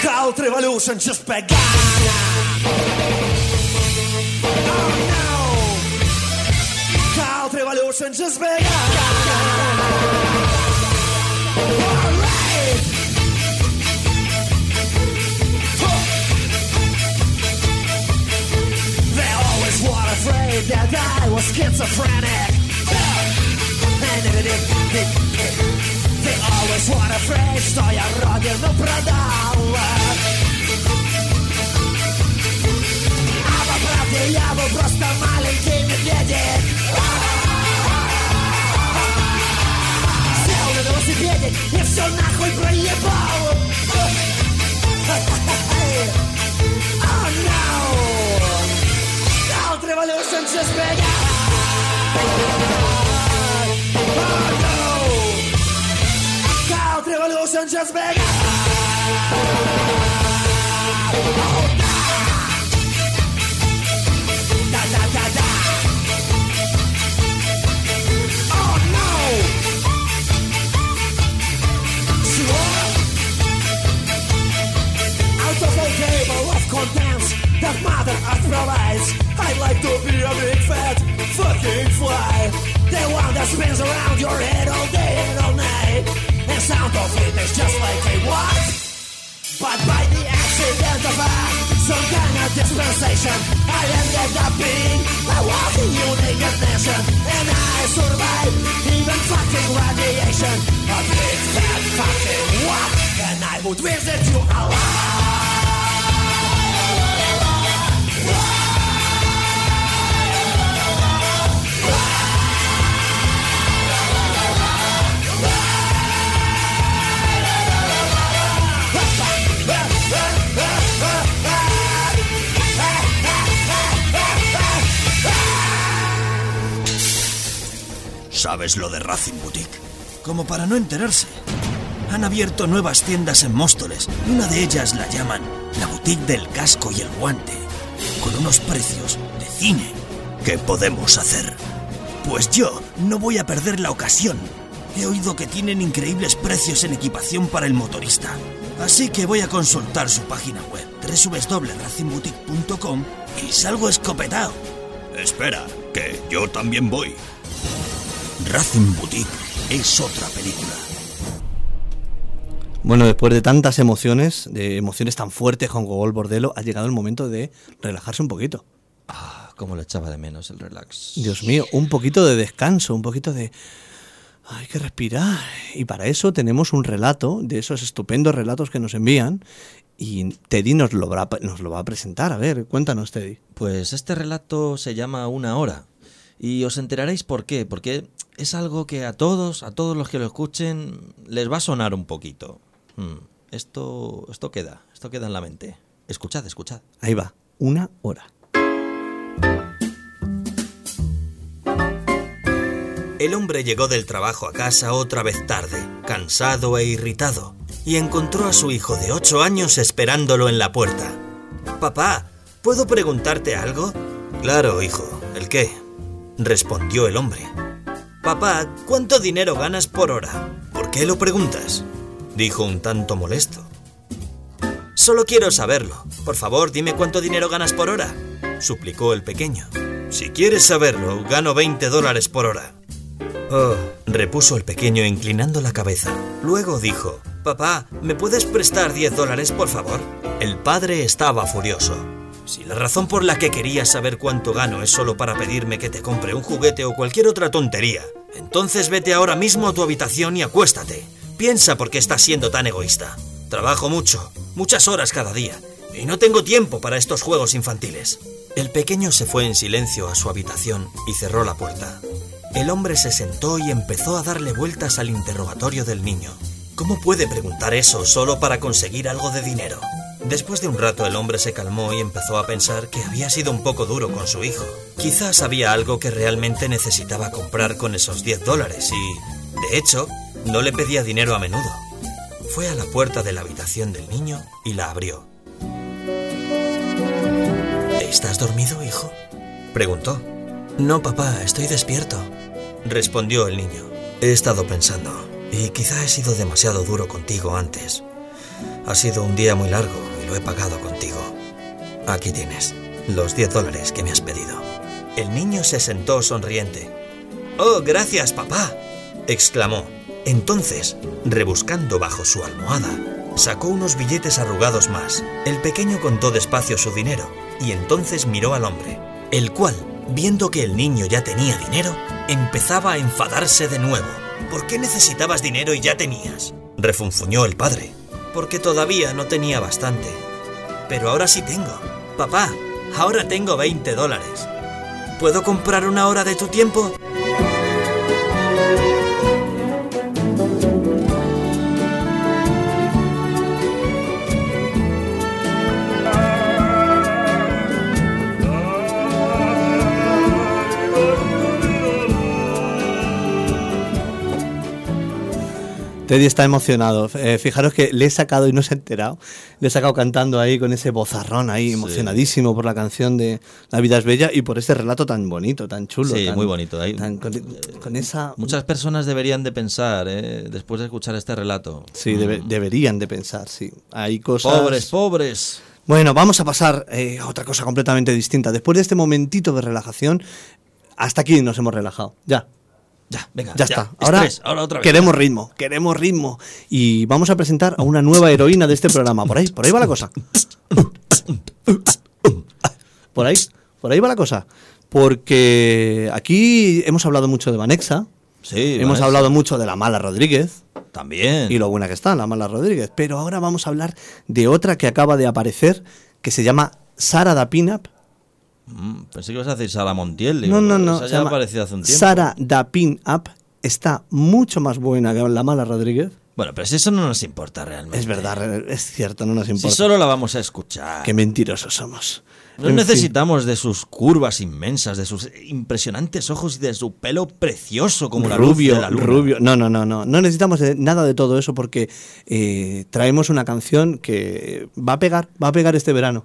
Cult revolution just began. Oh no! Cult revolution just began. They always were afraid that I was schizophrenic. They always were afraid, что я родину продал. А по правде я был просто маленький медведик. Сел на велосипедик и все нахуй проебал. Oh no! Cult revolution just began. Oh no! emotion just began. Some dispensation, I ended up being a walking unique nation. And I survived even fucking radiation. A big fat fucking what? And I would visit you alive. Sabes lo de Racing Boutique. Como para no enterarse. Han abierto nuevas tiendas en Móstoles una de ellas la llaman la boutique del casco y el guante, con unos precios de cine. ¿Qué podemos hacer? Pues yo no voy a perder la ocasión. He oído que tienen increíbles precios en equipación para el motorista. Así que voy a consultar su página web www.racingboutique.com y salgo escopetado. Espera, que yo también voy. Racing Boutique es otra película. Bueno, después de tantas emociones, de emociones tan fuertes con Gogol Bordelo, ha llegado el momento de relajarse un poquito. Ah, cómo le echaba de menos el relax. Dios mío, un poquito de descanso, un poquito de... Hay que respirar. Y para eso tenemos un relato, de esos estupendos relatos que nos envían, y Teddy nos lo, va, a- nos lo va a presentar. A ver, cuéntanos, Teddy. Pues este relato se llama Una hora. Y os enteraréis por qué. Porque es algo que a todos, a todos los que lo escuchen, les va a sonar un poquito. Hmm, Esto, esto queda, esto queda en la mente. Escuchad, escuchad. Ahí va, una hora. El hombre llegó del trabajo a casa otra vez tarde, cansado e irritado, y encontró a su hijo de ocho años esperándolo en la puerta. Papá, ¿puedo preguntarte algo? Claro, hijo. ¿El qué? respondió el hombre. Papá, ¿cuánto dinero ganas por hora? ¿Por qué lo preguntas? dijo un tanto molesto. Solo quiero saberlo. Por favor, dime cuánto dinero ganas por hora, suplicó el pequeño. Si quieres saberlo, gano 20 dólares por hora. Oh, repuso el pequeño inclinando la cabeza. Luego dijo, Papá, ¿me puedes prestar 10 dólares, por favor? El padre estaba furioso. Si la razón por la que querías saber cuánto gano es solo para pedirme que te compre un juguete o cualquier otra tontería, entonces vete ahora mismo a tu habitación y acuéstate. Piensa por qué estás siendo tan egoísta. Trabajo mucho, muchas horas cada día, y no tengo tiempo para estos juegos infantiles. El pequeño se fue en silencio a su habitación y cerró la puerta. El hombre se sentó y empezó a darle vueltas al interrogatorio del niño. ¿Cómo puede preguntar eso solo para conseguir algo de dinero? Después de un rato el hombre se calmó y empezó a pensar que había sido un poco duro con su hijo. Quizás había algo que realmente necesitaba comprar con esos 10 dólares y, de hecho, no le pedía dinero a menudo. Fue a la puerta de la habitación del niño y la abrió. ¿Estás dormido, hijo? preguntó. No, papá, estoy despierto, respondió el niño. He estado pensando, y quizá he sido demasiado duro contigo antes. Ha sido un día muy largo lo he pagado contigo. Aquí tienes, los 10 dólares que me has pedido. El niño se sentó sonriente. Oh, gracias, papá, exclamó. Entonces, rebuscando bajo su almohada, sacó unos billetes arrugados más. El pequeño contó despacio su dinero y entonces miró al hombre, el cual, viendo que el niño ya tenía dinero, empezaba a enfadarse de nuevo. ¿Por qué necesitabas dinero y ya tenías? refunfuñó el padre. Porque todavía no tenía bastante. Pero ahora sí tengo. Papá, ahora tengo 20 dólares. ¿Puedo comprar una hora de tu tiempo? Teddy está emocionado. Eh, fijaros que le he sacado y no se ha enterado. Le he sacado cantando ahí con ese bozarrón ahí, emocionadísimo por la canción de La vida es bella y por ese relato tan bonito, tan chulo. Sí, tan- muy bonito. Ahí- tan- con, con esa. Muchas personas deberían de pensar, eh, después de escuchar este relato. Sí, debe- deberían de pensar, sí. Hay cosas. Pobres, pobres. Bueno, vamos a pasar eh, a otra cosa completamente distinta. Después de este momentito de relajación, hasta aquí nos hemos relajado. Ya. Ya, venga. Ya, está. Ahora, Estrés, ahora otra vez. queremos ritmo, queremos ritmo. Y vamos a presentar a una nueva heroína de este programa. Por ahí, por ahí va la cosa. Por ahí, por ahí va la cosa. Porque aquí hemos hablado mucho de Vanexa. Sí, hemos hablado mucho de la mala Rodríguez. También. Y lo buena que está, la mala Rodríguez. Pero ahora vamos a hablar de otra que acaba de aparecer, que se llama Sara da Pinup. Mm, pensé que ibas a decir Sara Montiel. No, digo, no, no. Esa ya ha llama aparecido hace un tiempo. Sara da Pin Up está mucho más buena que la mala Rodríguez. Bueno, pero si eso no nos importa realmente. Es verdad, es cierto, no nos Si importa. solo la vamos a escuchar. Qué mentirosos somos. No En fin. necesitamos de sus curvas inmensas, de sus impresionantes ojos y de su pelo precioso como la luz rubio, de la luna. rubio. No, no, no, no. No necesitamos de- nada de todo eso porque eh, traemos una canción que va a pegar, va a pegar este verano,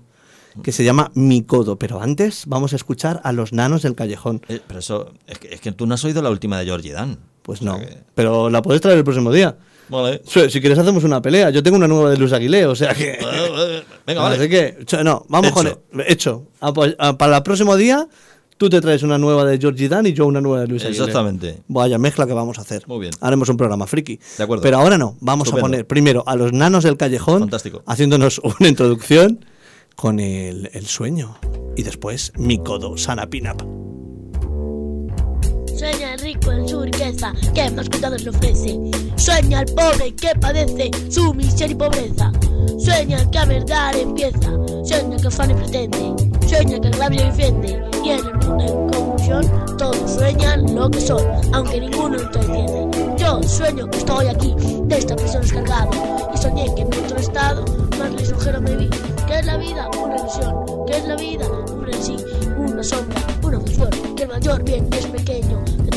que se llama Mi Codo. Pero antes vamos a escuchar a los nanos del callejón. Eh, pero eso, es que, es que tú no has oído la última de Georgie Dan. Pues no. Pero la puedes traer el próximo día. Vale. Si si quieres hacemos una pelea. Yo tengo una nueva de Luz Aguilé, o sea que... Venga, vale. Así que, no, vamos Hecho. con el- hecho. Ah, pues, ah, para el próximo día, tú te traes una nueva de Georgie Dan y yo una nueva de Luis Aguilé. Exactamente. Vaya mezcla que vamos a hacer. Muy bien. Haremos un programa friki. De acuerdo. Pero ahora no. Vamos Estupendo. a poner primero a los nanos del callejón. Fantástico. Haciéndonos una introducción con el, el sueño. Y después mi codo, Sana Pinap. Sueña el rico en su riqueza, que más cuidados le ofrece. Sueña el pobre que padece su miseria y pobreza. Sueña el que a verdad empieza. Sueña que afán y pretende. Sueña que agravio defiende. Y en el mundo en confusión, todos sueñan lo que son, aunque ninguno lo entiende. Yo sueño que estoy aquí, de esta prisión descargado. Y soñé que en otro estado, más lisonjero me vi. Que es la vida una ilusión, que es la vida una en sí, una sombra, una función. Que el mayor bien es pequeño,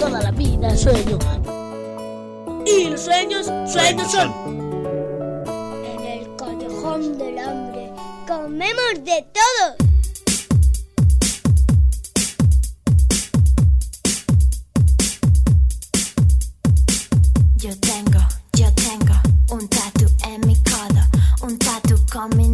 toda la vida sueño. Y los sueños, sueños son. En el callejón del hambre comemos de todo. Yo tengo, yo tengo un tatu en mi codo, un tatu con mi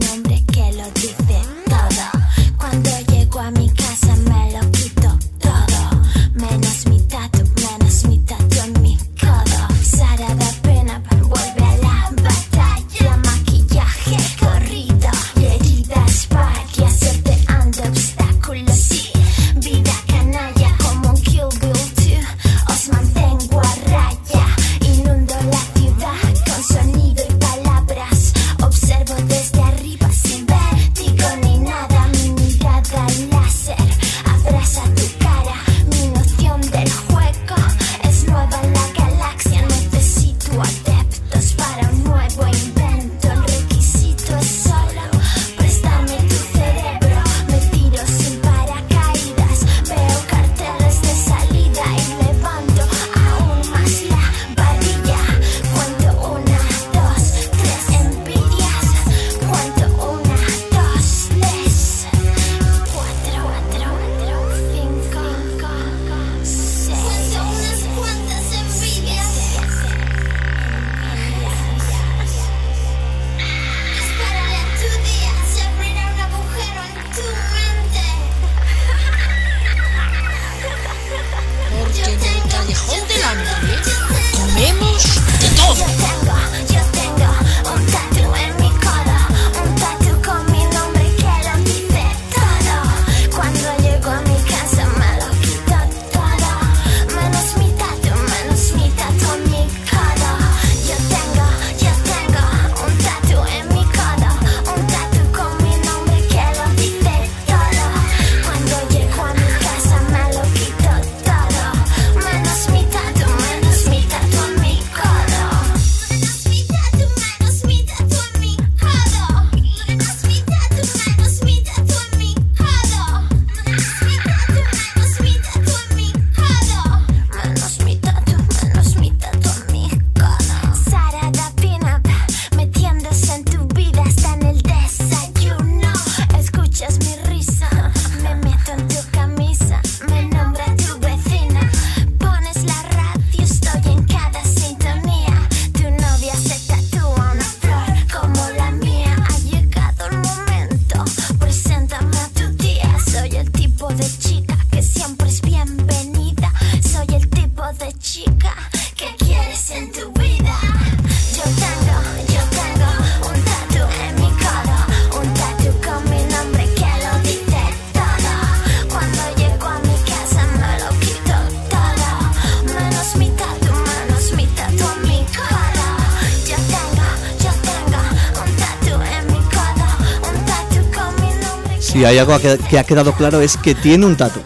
Si hay algo que, que ha quedado claro es que tiene un tatu.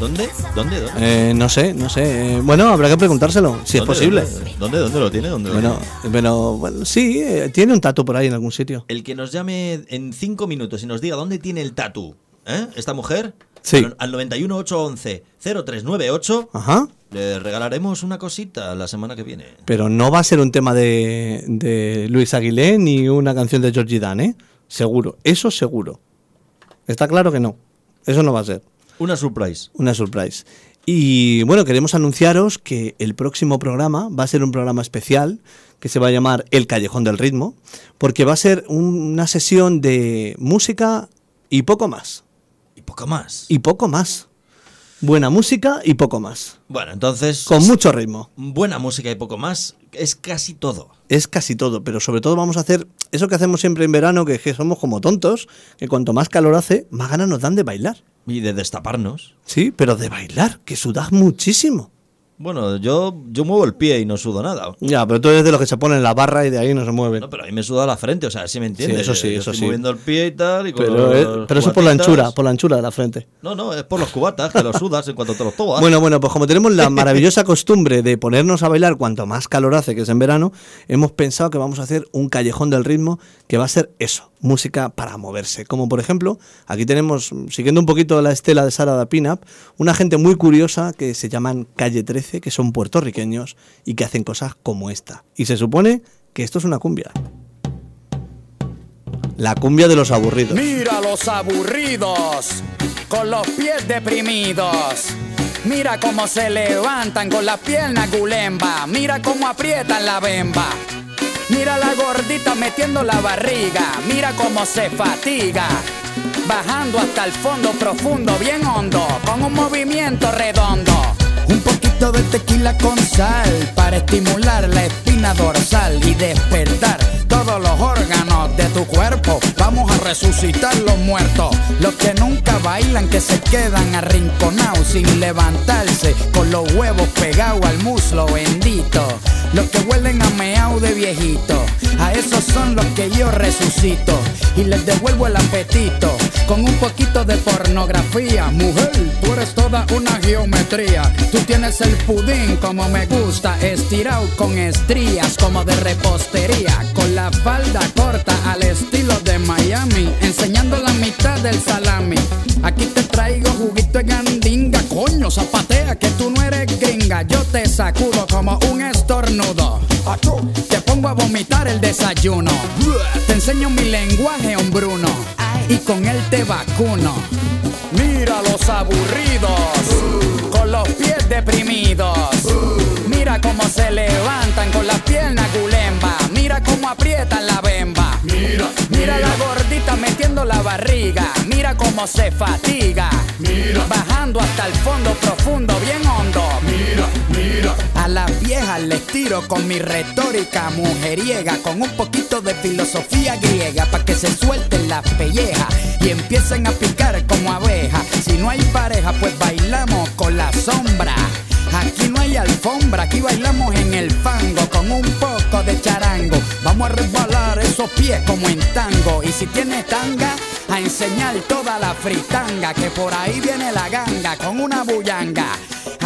¿Dónde? ¿Dónde? ¿Dónde? Eh, no sé, no sé. Eh, bueno, habrá que preguntárselo, si es ¿Dónde, posible. ¿Dónde? ¿Dónde, dónde lo tiene? ¿Dónde lo Bueno, tiene? pero bueno, sí, eh, tiene un tatu por ahí en algún sitio. El que nos llame en cinco minutos y nos diga dónde tiene el tatu, ¿eh? Esta mujer, Sí. al, al 91 811 0398, Ajá. le regalaremos una cosita la semana que viene. Pero no va a ser un tema de, de Luis Aguilé ni una canción de Georgie Dan, ¿eh? Seguro, eso seguro. Está claro que no. Eso no va a ser. Una surprise. Una surprise. Y bueno, queremos anunciaros que el próximo programa va a ser un programa especial que se va a llamar El Callejón del Ritmo, porque va a ser un- una sesión de música y poco más. Y poco más. Y poco más. Buena música y poco más. Bueno, entonces. Con mucho ritmo. Buena música y poco más es casi todo. Es casi todo, pero sobre todo vamos a hacer eso que hacemos siempre en verano, que es que somos como tontos, que cuanto más calor hace, más ganas nos dan de bailar. Y de destaparnos. Sí, pero de bailar, que sudas muchísimo. Bueno, yo, yo muevo el pie y no sudo nada. Ya, pero tú eres de los que se ponen en la barra y de ahí no se mueven. No, pero a mí me suda la frente, o sea, sí me entiendes. Sí, eso sí, Yo eso estoy sí. moviendo el pie y tal. Y con pero, eh, los eso por la anchura, por la anchura de la frente. No, no, es por los cubatas, que los sudas en cuanto te los tomas. Bueno, bueno, pues como tenemos la maravillosa costumbre de ponernos a bailar cuanto más calor hace, que es en verano, hemos pensado que vamos a hacer un callejón del ritmo que va a ser eso, música para moverse. Como por ejemplo, aquí tenemos, siguiendo un poquito la estela de Sara da Pinup, una gente muy curiosa que se llaman Calle 13, que son puertorriqueños y que hacen cosas como esta. Y se supone que esto es una cumbia. La cumbia de los aburridos. Mira los aburridos, con los pies deprimidos. Mira cómo se levantan con las piernas gulemba. Mira cómo aprietan la bemba. Mira la gordita metiendo la barriga. Mira cómo se fatiga. Bajando hasta el fondo profundo, bien hondo, con un movimiento redondo. Poquito de tequila con sal para estimular la espina dorsal y despertar todos los órganos de tu cuerpo. Vamos a resucitar los muertos, los que nunca bailan, que se quedan arrinconados sin levantarse, con los huevos pegados al muslo bendito. Los que huelen a meao de viejito, a esos son los que yo resucito y les devuelvo el apetito con un poquito de pornografía. Mujer, tú eres toda una geometría. Tú tienes el pudín como me gusta, estirado con estrías como de repostería, con la falda corta al estilo de Miami, enseñando la mitad del salami. Aquí te traigo juguito de gandinga, coño, zapatea que tú no eres gringa. Yo te sacudo como un estornudo. Te pongo a vomitar el desayuno. Te enseño mi lenguaje hombruno y con él te vacuno. Mira los aburridos, se levantan con las piernas gulemba. Mira cómo aprietan la bemba. Mira, mira la gordita metiendo la barriga. Mira cómo se fatiga. Mira, bajando hasta el fondo profundo, bien hondo. Mira, mira. A las viejas les tiro con mi retórica mujeriega, con un poquito de filosofía griega, para que se suelten las pellejas y empiecen a picar como abejas. Si no hay pareja, pues bailamos con la sombra. Aquí no hay alfombra, aquí bailamos en el fango con un poco de charango. Vamos a resbalar esos pies como en tango. Y si tienes tanga, a enseñar toda la fritanga. Que por ahí viene la ganga con una bullanga.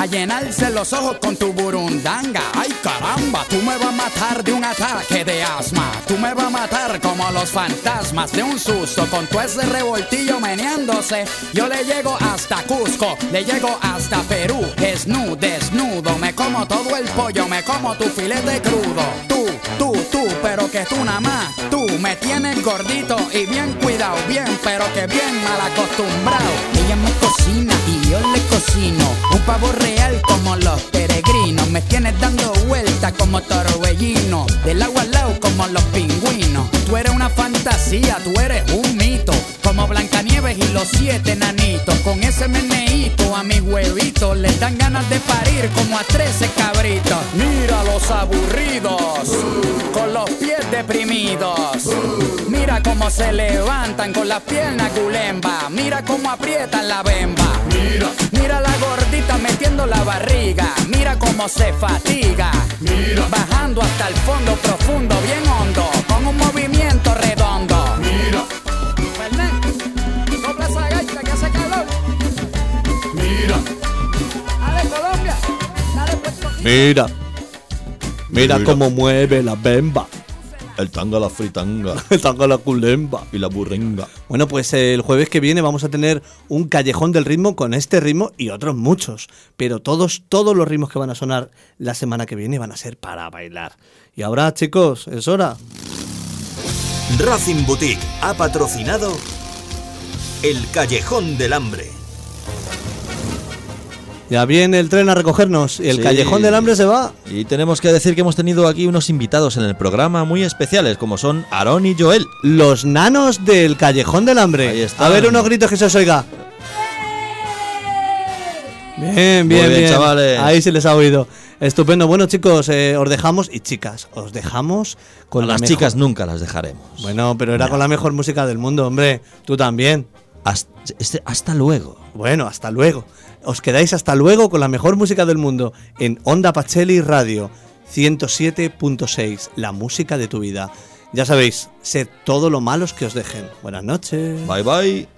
A llenarse los ojos con tu burundanga. Ay caramba, tú me vas a matar de un ataque de asma. Tú me vas a matar como los fantasmas de un susto. Con tu ese revoltillo meneándose. Yo le llego hasta Cusco, le llego hasta Perú. Desnudo, desnudo. Me como todo el pollo, me como tu filete crudo. Tú, tú, tú, pero que tú nada más. Tú me tienes gordito y bien cuidado, bien, pero que bien mal acostumbrado. Ella me cocina y yo le cocino. Un pavo como los peregrinos. Me tienes dando vueltas como torbellino. Del agua al lado como los pingüinos. Tú eres una fantasía, tú eres un mito. Como Blancanieves y los siete nanitos. Con ese meneíto a mis huevitos les dan ganas de parir como a 13 cabritos. Mira los aburridos, con los pies deprimidos. Mira cómo se levantan con las piernas gulemba. Mira cómo aprietan la bemba. Mira, mira la gordita metiendo la barriga. Mira cómo se fatiga. Mira, bajando hasta el fondo profundo, bien hondo, con un movimiento redondo. Mira, sopla esa gaita que hace calor. Mira, Mira. Mira, Mira. cómo mueve la bemba. El tanga, la fritanga. El tango la culemba. Y la burringa. Bueno, pues el jueves que viene vamos a tener un callejón del ritmo con este ritmo y otros muchos. Pero todos, todos los ritmos que van a sonar la semana que viene van a ser para bailar. Y ahora, chicos, es hora. Racing Boutique ha patrocinado El Callejón del Hambre. Ya viene el tren a recogernos y el Sí. callejón del hambre se va. Y tenemos que decir que hemos tenido aquí unos invitados en el programa muy especiales, como son Aarón y Joel. Los nanos del callejón del hambre. Ahí. A ver unos gritos que se os oiga. Bien, bien, bien, bien. chavales. Ahí se les ha oído. Estupendo. Bueno, chicos, eh, os dejamos y chicas, os dejamos con A la las mejor- chicas nunca las dejaremos. Bueno, pero era con la mejor música del mundo, hombre. Tú también. Hasta, este- hasta luego. Bueno, hasta luego. Os quedáis hasta luego con la mejor música del mundo en Onda Pacheli Radio 107.6, la música de tu vida. Ya sabéis, sed todo lo malos que os dejen. Buenas noches. Bye bye.